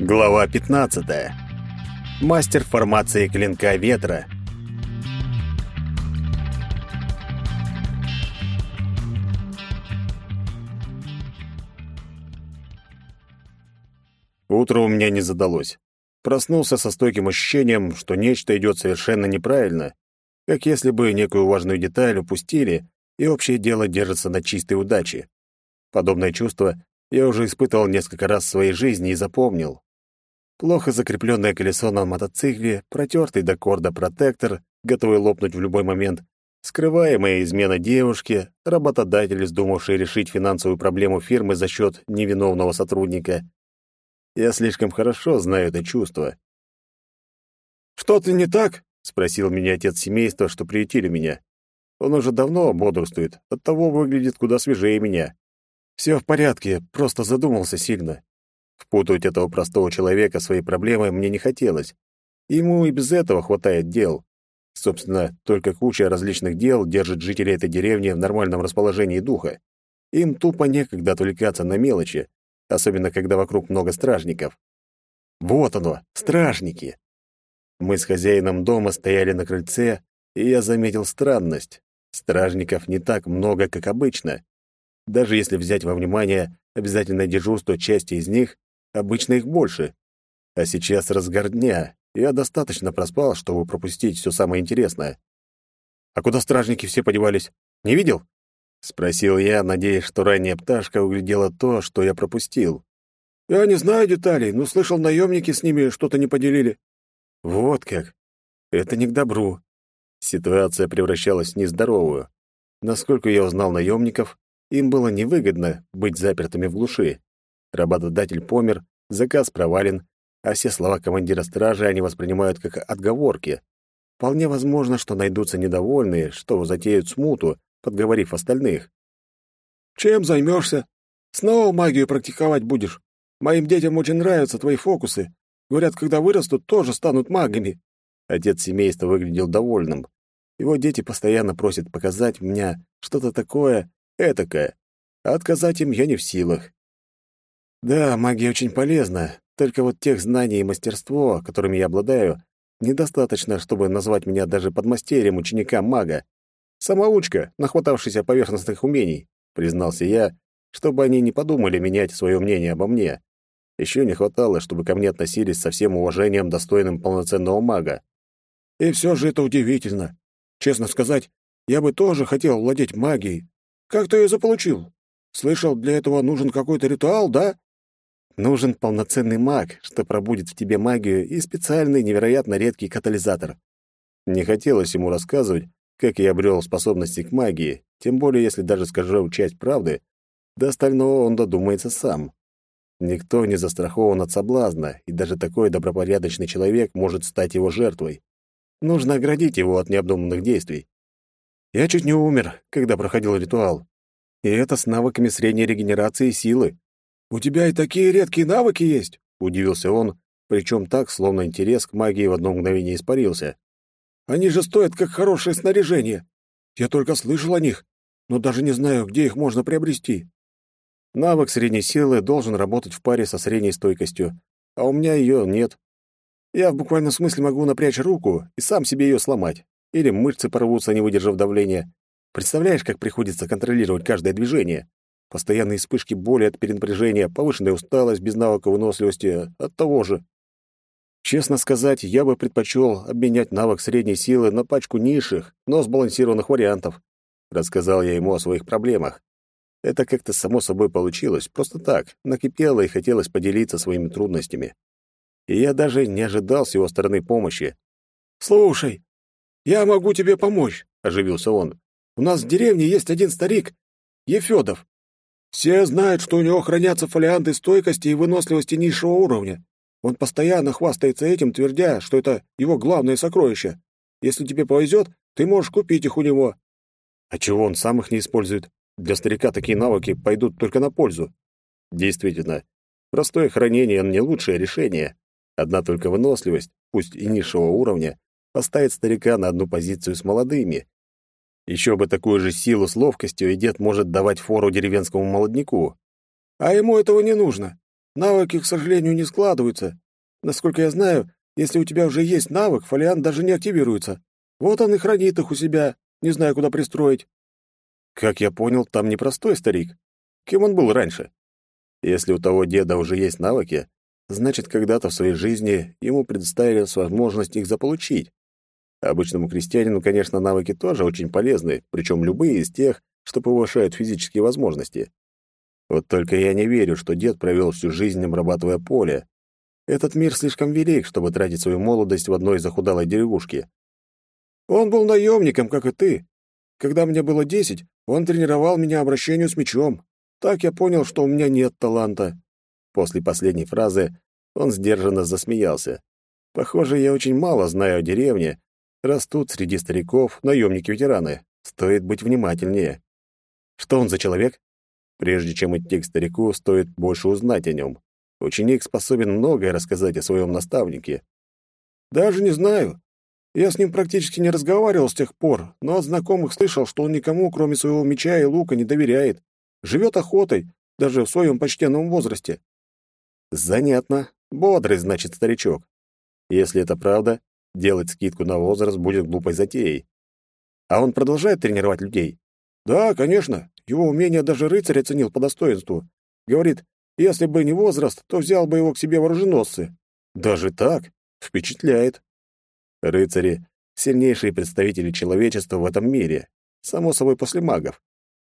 Глава 15. Мастер формации клинка ветра. Утро у меня не задалось. Проснулся со стойким ощущением, что нечто идет совершенно неправильно, как если бы некую важную деталь упустили, и общее дело держится на чистой удаче. Подобное чувство я уже испытывал несколько раз в своей жизни и запомнил. Плохо закрепленное колесо на мотоцикле, протертый до корда протектор, готовый лопнуть в любой момент, скрываемая измена девушки, работодатель, вздумавший решить финансовую проблему фирмы за счет невиновного сотрудника. Я слишком хорошо знаю это чувство. «Что-то не так?» — спросил меня отец семейства, что приютили меня. Он уже давно бодрствует, оттого выглядит куда свежее меня. Все в порядке, просто задумался сильно. Впутывать этого простого человека в свои проблемы мне не хотелось. Ему и без этого хватает дел. Собственно, только куча различных дел держит жителей этой деревни в нормальном расположении духа. Им тупо некогда отвлекаться на мелочи, особенно когда вокруг много стражников. Вот оно, стражники. Мы с хозяином дома стояли на крыльце, и я заметил странность. Стражников не так много, как обычно. Даже если взять во внимание обязательное дежурство части из них, обычно их больше. А сейчас разгар дня, я достаточно проспал, чтобы пропустить все самое интересное. «А куда стражники все подевались? Не видел?» — спросил я, надеясь, что ранняя пташка углядела то, что я пропустил. «Я не знаю деталей, но слышал, наемники с ними что-то не поделили». «Вот как. Это не к добру». Ситуация превращалась в нездоровую. Насколько я узнал наемников, им было невыгодно быть запертыми в глуши. Работодатель помер, заказ провален, а все слова командира стражи они воспринимают как отговорки. Вполне возможно, что найдутся недовольные, что затеют смуту, подговорив остальных. «Чем займешься? Снова магию практиковать будешь? Моим детям очень нравятся твои фокусы. Говорят, когда вырастут, тоже станут магами». Отец семейства выглядел довольным. Его дети постоянно просят показать мне что-то такое, этакое, а отказать им я не в силах. Да, магия очень полезна, только вот тех знаний и мастерство, которыми я обладаю, недостаточно, чтобы назвать меня даже подмастерьем ученика мага. Самоучка, нахватавшийся поверхностных умений, признался я, чтобы они не подумали менять свое мнение обо мне. Еще не хватало, чтобы ко мне относились со всем уважением, достойным полноценного мага. И все же это удивительно. Честно сказать, я бы тоже хотел владеть магией, как ты ее заполучил? Слышал, для этого нужен какой-то ритуал, да? Нужен полноценный маг, что пробудит в тебе магию, и специальный невероятно редкий катализатор. Не хотелось ему рассказывать, как я обрел способности к магии, тем более если даже скажу часть правды, до остального он додумается сам. Никто не застрахован от соблазна, и даже такой добропорядочный человек может стать его жертвой. Нужно оградить его от необдуманных действий. Я чуть не умер, когда проходил ритуал. И это с навыками средней регенерации силы. «У тебя и такие редкие навыки есть?» — удивился он, причем так, словно интерес к магии в одно мгновение испарился. «Они же стоят как хорошее снаряжение. Я только слышал о них, но даже не знаю, где их можно приобрести». Навык средней силы должен работать в паре со средней стойкостью, а у меня ее нет. Я в буквальном смысле могу напрячь руку и сам себе ее сломать. Или мышцы порвутся, не выдержав давления. Представляешь, как приходится контролировать каждое движение? Постоянные вспышки боли от перенапряжения, повышенная усталость без навыка выносливости от того же. Честно сказать, я бы предпочел обменять навык средней силы на пачку низших, но сбалансированных вариантов. Рассказал я ему о своих проблемах. Это как-то само собой получилось, просто так, накипело и хотелось поделиться своими трудностями. И я даже не ожидал с его стороны помощи. «Слушай, «Я могу тебе помочь», — оживился он. «У нас в деревне есть один старик, Ефедов. Все знают, что у него хранятся фолианты стойкости и выносливости низшего уровня. Он постоянно хвастается этим, твердя, что это его главное сокровище. Если тебе повезет, ты можешь купить их у него». «А чего он сам их не использует? Для старика такие навыки пойдут только на пользу». «Действительно, простое хранение — не лучшее решение. Одна только выносливость, пусть и низшего уровня, поставит старика на одну позицию с молодыми. Еще бы такую же силу с ловкостью, и дед может давать фору деревенскому молодняку. А ему этого не нужно. Навыки, к сожалению, не складываются. Насколько я знаю, если у тебя уже есть навык, фолиант даже не активируется. Вот он и хранит их у себя, не знаю, куда пристроить. Как я понял, там непростой старик. Кем он был раньше? Если у того деда уже есть навыки, значит, когда-то в своей жизни ему предоставили возможность их заполучить. Обычному крестьянину, конечно, навыки тоже очень полезны, причем любые из тех, что повышают физические возможности. Вот только я не верю, что дед провел всю жизнь, обрабатывая поле. Этот мир слишком велик, чтобы тратить свою молодость в одной захудалой деревушке. Он был наемником, как и ты. Когда мне было десять, он тренировал меня обращению с мечом. Так я понял, что у меня нет таланта. После последней фразы он сдержанно засмеялся. Похоже, я очень мало знаю о деревне. Растут среди стариков наемники-ветераны. Стоит быть внимательнее. Что он за человек? Прежде чем идти к старику, стоит больше узнать о нем. Ученик способен многое рассказать о своем наставнике. Даже не знаю. Я с ним практически не разговаривал с тех пор, но от знакомых слышал, что он никому, кроме своего меча и лука, не доверяет. Живет охотой, даже в своем почтенном возрасте. Занятно. Бодрый, значит, старичок. Если это правда, делать скидку на возраст будет глупой затеей. А он продолжает тренировать людей? Да, конечно. Его умение даже рыцарь оценил по достоинству. Говорит, если бы не возраст, то взял бы его к себе вооруженосцы. Даже так? Впечатляет. Рыцари — сильнейшие представители человечества в этом мире. Само собой, после магов.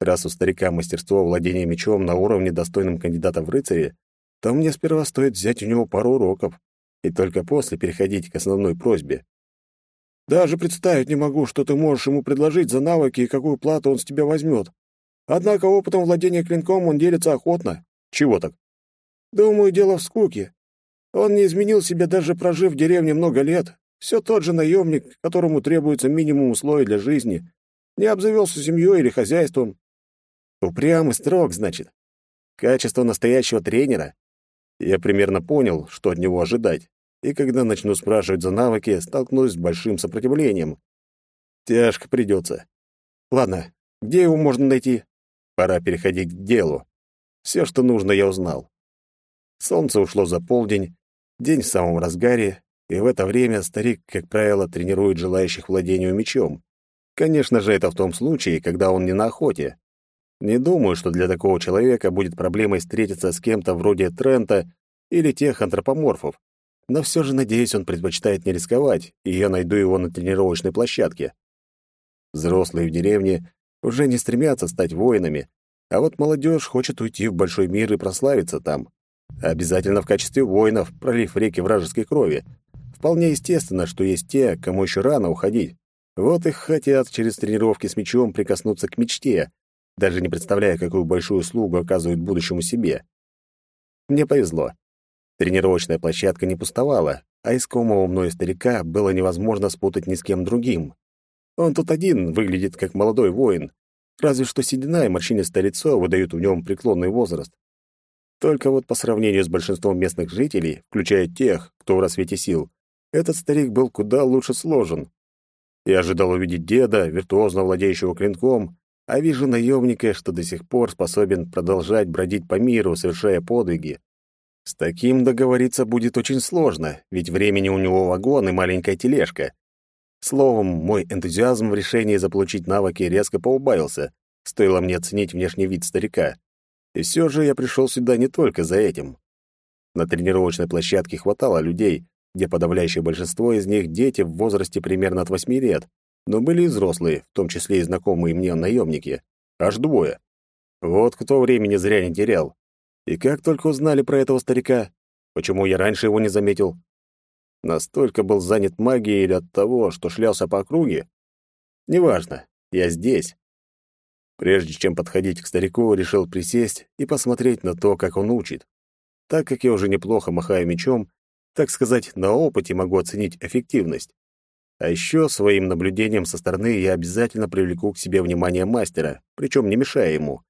Раз у старика мастерство владения мечом на уровне достойным кандидата в рыцари, то мне сперва стоит взять у него пару уроков и только после переходить к основной просьбе. Даже представить не могу, что ты можешь ему предложить за навыки и какую плату он с тебя возьмет. Однако опытом владения клинком он делится охотно. Чего так? Думаю, дело в скуке. Он не изменил себя, даже прожив в деревне много лет. Все тот же наемник, которому требуется минимум условий для жизни. Не обзавелся семьей или хозяйством. Упрямый строг, значит. Качество настоящего тренера. Я примерно понял, что от него ожидать. И когда начну спрашивать за навыки, столкнусь с большим сопротивлением. Тяжко придется. Ладно, где его можно найти? Пора переходить к делу. Все, что нужно, я узнал. Солнце ушло за полдень, день в самом разгаре, и в это время старик, как правило, тренирует желающих владению мечом. Конечно же, это в том случае, когда он не на охоте. Не думаю, что для такого человека будет проблемой встретиться с кем-то вроде Трента или тех антропоморфов. Но все же, надеюсь, он предпочитает не рисковать, и я найду его на тренировочной площадке. Взрослые в деревне уже не стремятся стать воинами, а вот молодежь хочет уйти в большой мир и прославиться там. Обязательно в качестве воинов, пролив реки вражеской крови. Вполне естественно, что есть те, кому еще рано уходить. Вот их хотят через тренировки с мечом прикоснуться к мечте, даже не представляя, какую большую услугу оказывают будущему себе. Мне повезло. Тренировочная площадка не пустовала, а искомого мною старика было невозможно спутать ни с кем другим. Он тут один выглядит как молодой воин, разве что седина и морщинистое лицо выдают в нем преклонный возраст. Только вот по сравнению с большинством местных жителей, включая тех, кто в рассвете сил, этот старик был куда лучше сложен. Я ожидал увидеть деда, виртуозно владеющего клинком, а вижу наемника, что до сих пор способен продолжать бродить по миру, совершая подвиги. С таким договориться будет очень сложно, ведь времени у него вагон и маленькая тележка. Словом, мой энтузиазм в решении заполучить навыки резко поубавился, стоило мне оценить внешний вид старика. И все же я пришел сюда не только за этим. На тренировочной площадке хватало людей, где подавляющее большинство из них дети в возрасте примерно от восьми лет, но были и взрослые, в том числе и знакомые мне наемники. Аж двое. Вот кто времени зря не терял. И как только узнали про этого старика, почему я раньше его не заметил? Настолько был занят магией или от того, что шлялся по округе? Неважно, я здесь. Прежде чем подходить к старику, решил присесть и посмотреть на то, как он учит. Так как я уже неплохо махаю мечом, так сказать, на опыте могу оценить эффективность. А еще своим наблюдением со стороны я обязательно привлеку к себе внимание мастера, причем не мешая ему.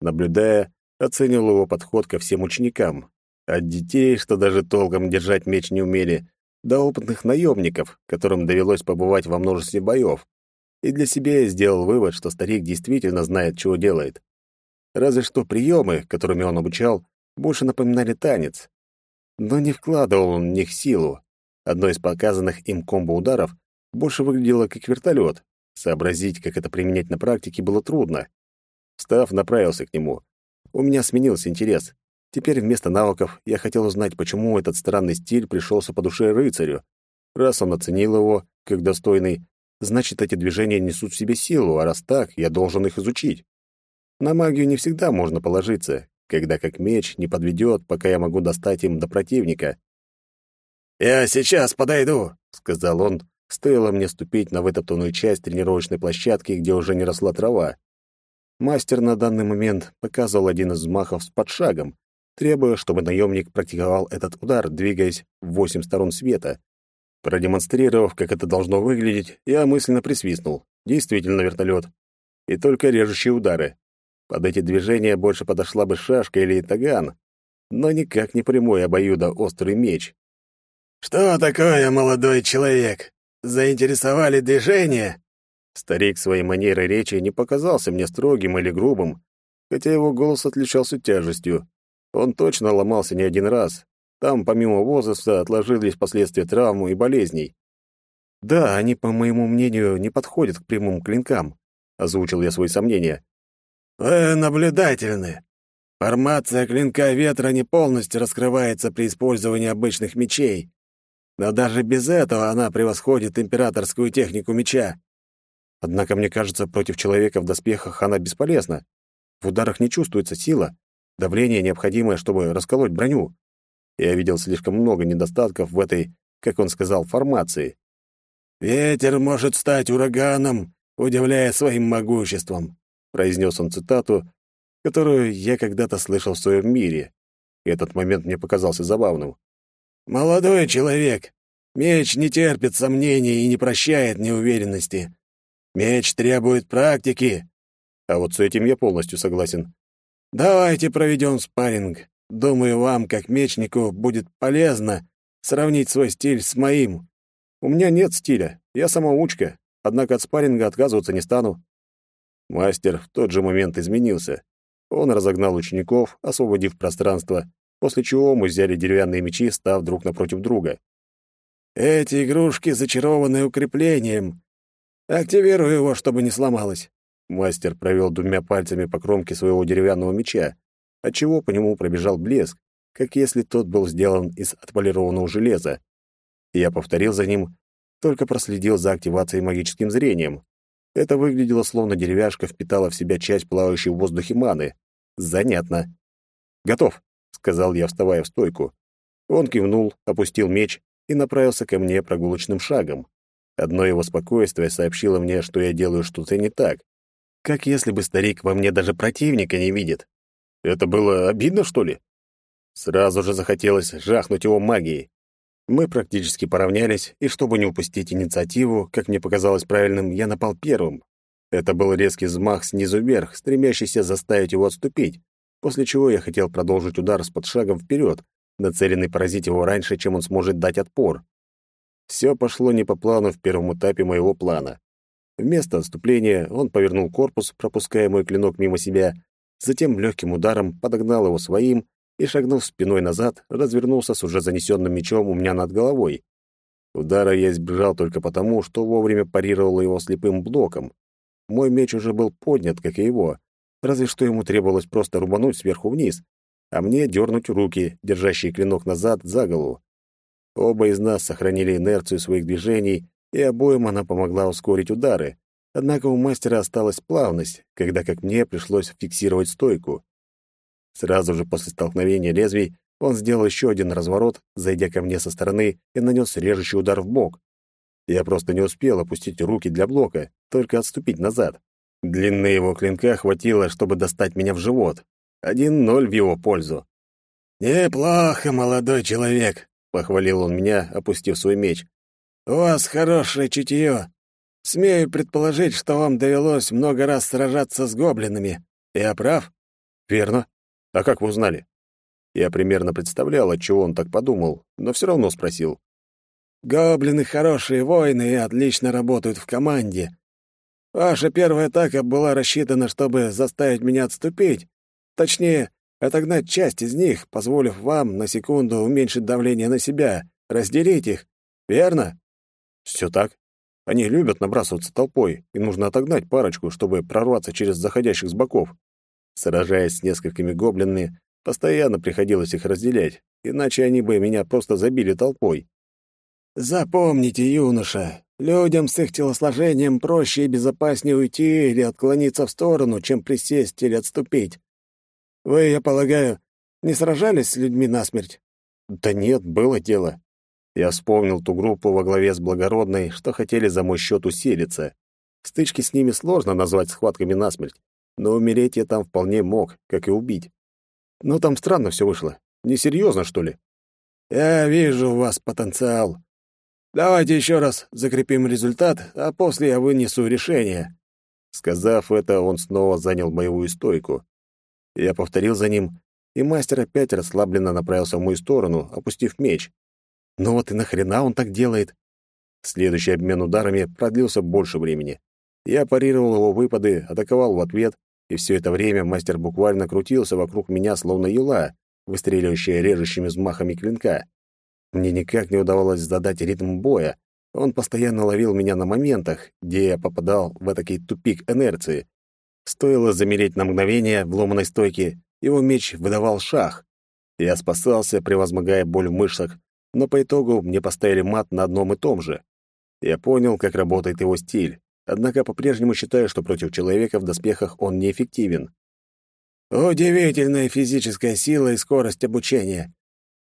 Наблюдая, оценил его подход ко всем ученикам. От детей, что даже толком держать меч не умели, до опытных наемников, которым довелось побывать во множестве боев. И для себя я сделал вывод, что старик действительно знает, чего делает. Разве что приемы, которыми он обучал, больше напоминали танец. Но не вкладывал он в них силу. Одно из показанных им комбо-ударов больше выглядело как вертолет. Сообразить, как это применять на практике, было трудно. Встав, направился к нему. У меня сменился интерес. Теперь вместо навыков я хотел узнать, почему этот странный стиль пришелся по душе рыцарю. Раз он оценил его как достойный, значит, эти движения несут в себе силу, а раз так, я должен их изучить. На магию не всегда можно положиться, когда как меч не подведет, пока я могу достать им до противника. «Я сейчас подойду», — сказал он, стоило мне ступить на вытоптанную часть тренировочной площадки, где уже не росла трава. Мастер на данный момент показывал один из взмахов с подшагом, требуя, чтобы наемник практиковал этот удар, двигаясь в восемь сторон света. Продемонстрировав, как это должно выглядеть, я мысленно присвистнул. Действительно вертолет. И только режущие удары. Под эти движения больше подошла бы шашка или таган, но никак не прямой обоюдо-острый меч. «Что такое, молодой человек? Заинтересовали движения?» Старик своей манерой речи не показался мне строгим или грубым, хотя его голос отличался тяжестью. Он точно ломался не один раз. Там, помимо возраста, отложились последствия травм и болезней. «Да, они, по моему мнению, не подходят к прямым клинкам», — озвучил я свои сомнения. «Вы наблюдательны. Формация клинка ветра не полностью раскрывается при использовании обычных мечей. Но даже без этого она превосходит императорскую технику меча. Однако, мне кажется, против человека в доспехах она бесполезна. В ударах не чувствуется сила, давление необходимое, чтобы расколоть броню. Я видел слишком много недостатков в этой, как он сказал, формации. «Ветер может стать ураганом, удивляя своим могуществом», — произнес он цитату, которую я когда-то слышал в своем мире. И этот момент мне показался забавным. «Молодой человек, меч не терпит сомнений и не прощает неуверенности. Меч требует практики. А вот с этим я полностью согласен. Давайте проведем спарринг. Думаю, вам, как мечнику, будет полезно сравнить свой стиль с моим. У меня нет стиля, я самоучка, однако от спарринга отказываться не стану. Мастер в тот же момент изменился. Он разогнал учеников, освободив пространство, после чего мы взяли деревянные мечи, став друг напротив друга. «Эти игрушки зачарованы укреплением. Активирую его, чтобы не сломалось. Мастер провел двумя пальцами по кромке своего деревянного меча, отчего по нему пробежал блеск, как если тот был сделан из отполированного железа. Я повторил за ним, только проследил за активацией магическим зрением. Это выглядело словно деревяшка впитала в себя часть плавающей в воздухе маны. Занятно. «Готов», — сказал я, вставая в стойку. Он кивнул, опустил меч и направился ко мне прогулочным шагом. Одно его спокойствие сообщило мне, что я делаю что-то не так. Как если бы старик во мне даже противника не видит. Это было обидно, что ли? Сразу же захотелось жахнуть его магией. Мы практически поравнялись, и чтобы не упустить инициативу, как мне показалось правильным, я напал первым. Это был резкий взмах снизу вверх, стремящийся заставить его отступить, после чего я хотел продолжить удар с подшагом вперед, нацеленный поразить его раньше, чем он сможет дать отпор. Все пошло не по плану в первом этапе моего плана. Вместо отступления он повернул корпус, пропуская мой клинок мимо себя, затем легким ударом подогнал его своим и, шагнув спиной назад, развернулся с уже занесенным мечом у меня над головой. Удара я избежал только потому, что вовремя парировал его слепым блоком. Мой меч уже был поднят, как и его, разве что ему требовалось просто рубануть сверху вниз, а мне дернуть руки, держащие клинок назад, за голову. Оба из нас сохранили инерцию своих движений, и обоим она помогла ускорить удары. Однако у мастера осталась плавность, когда, как мне, пришлось фиксировать стойку. Сразу же после столкновения лезвий он сделал еще один разворот, зайдя ко мне со стороны и нанес режущий удар в бок. Я просто не успел опустить руки для блока, только отступить назад. Длины его клинка хватило, чтобы достать меня в живот. Один ноль в его пользу. «Неплохо, молодой человек», — похвалил он меня, опустив свой меч. «У вас хорошее чутье. Смею предположить, что вам довелось много раз сражаться с гоблинами. Я прав?» «Верно. А как вы узнали?» Я примерно представлял, от чего он так подумал, но все равно спросил. «Гоблины хорошие воины и отлично работают в команде. Ваша первая атака была рассчитана, чтобы заставить меня отступить. Точнее, отогнать часть из них, позволив вам на секунду уменьшить давление на себя, разделить их. Верно? Все так. Они любят набрасываться толпой, и нужно отогнать парочку, чтобы прорваться через заходящих с боков. Сражаясь с несколькими гоблинами, постоянно приходилось их разделять, иначе они бы меня просто забили толпой. Запомните, юноша, людям с их телосложением проще и безопаснее уйти или отклониться в сторону, чем присесть или отступить. Вы, я полагаю, не сражались с людьми насмерть? Да нет, было дело. Я вспомнил ту группу во главе с Благородной, что хотели за мой счет усилиться. Стычки с ними сложно назвать схватками насмерть, но умереть я там вполне мог, как и убить. Но там странно все вышло. Несерьезно, что ли? Я вижу у вас потенциал. Давайте еще раз закрепим результат, а после я вынесу решение. Сказав это, он снова занял боевую стойку. Я повторил за ним, и мастер опять расслабленно направился в мою сторону, опустив меч. Ну вот и нахрена он так делает? Следующий обмен ударами продлился больше времени. Я парировал его выпады, атаковал в ответ, и все это время мастер буквально крутился вокруг меня, словно юла, выстреливающая режущими взмахами клинка. Мне никак не удавалось задать ритм боя. Он постоянно ловил меня на моментах, где я попадал в этакий тупик инерции. Стоило замереть на мгновение в ломаной стойке, его меч выдавал шах. Я спасался, превозмогая боль в мышцах, но по итогу мне поставили мат на одном и том же. Я понял, как работает его стиль однако по-прежнему считаю, что против человека в доспехах он неэффективен. Удивительная физическая сила и скорость обучения.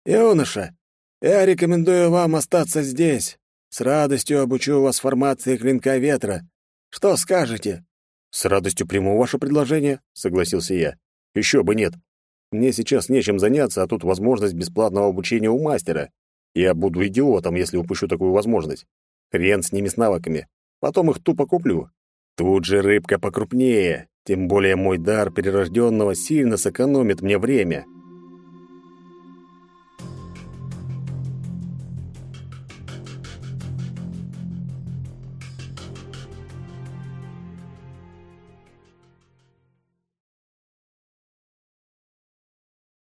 Юноша, я рекомендую вам остаться здесь. С радостью обучу вас формации клинка ветра. Что скажете? С радостью приму ваше предложение, согласился я. Еще бы нет. Мне сейчас нечем заняться, а тут возможность бесплатного обучения у мастера. Я буду идиотом, если упущу такую возможность. Хрен с ними с навыками. Потом их тупо куплю. Тут же рыбка покрупнее, тем более мой дар перерожденного сильно сэкономит мне время.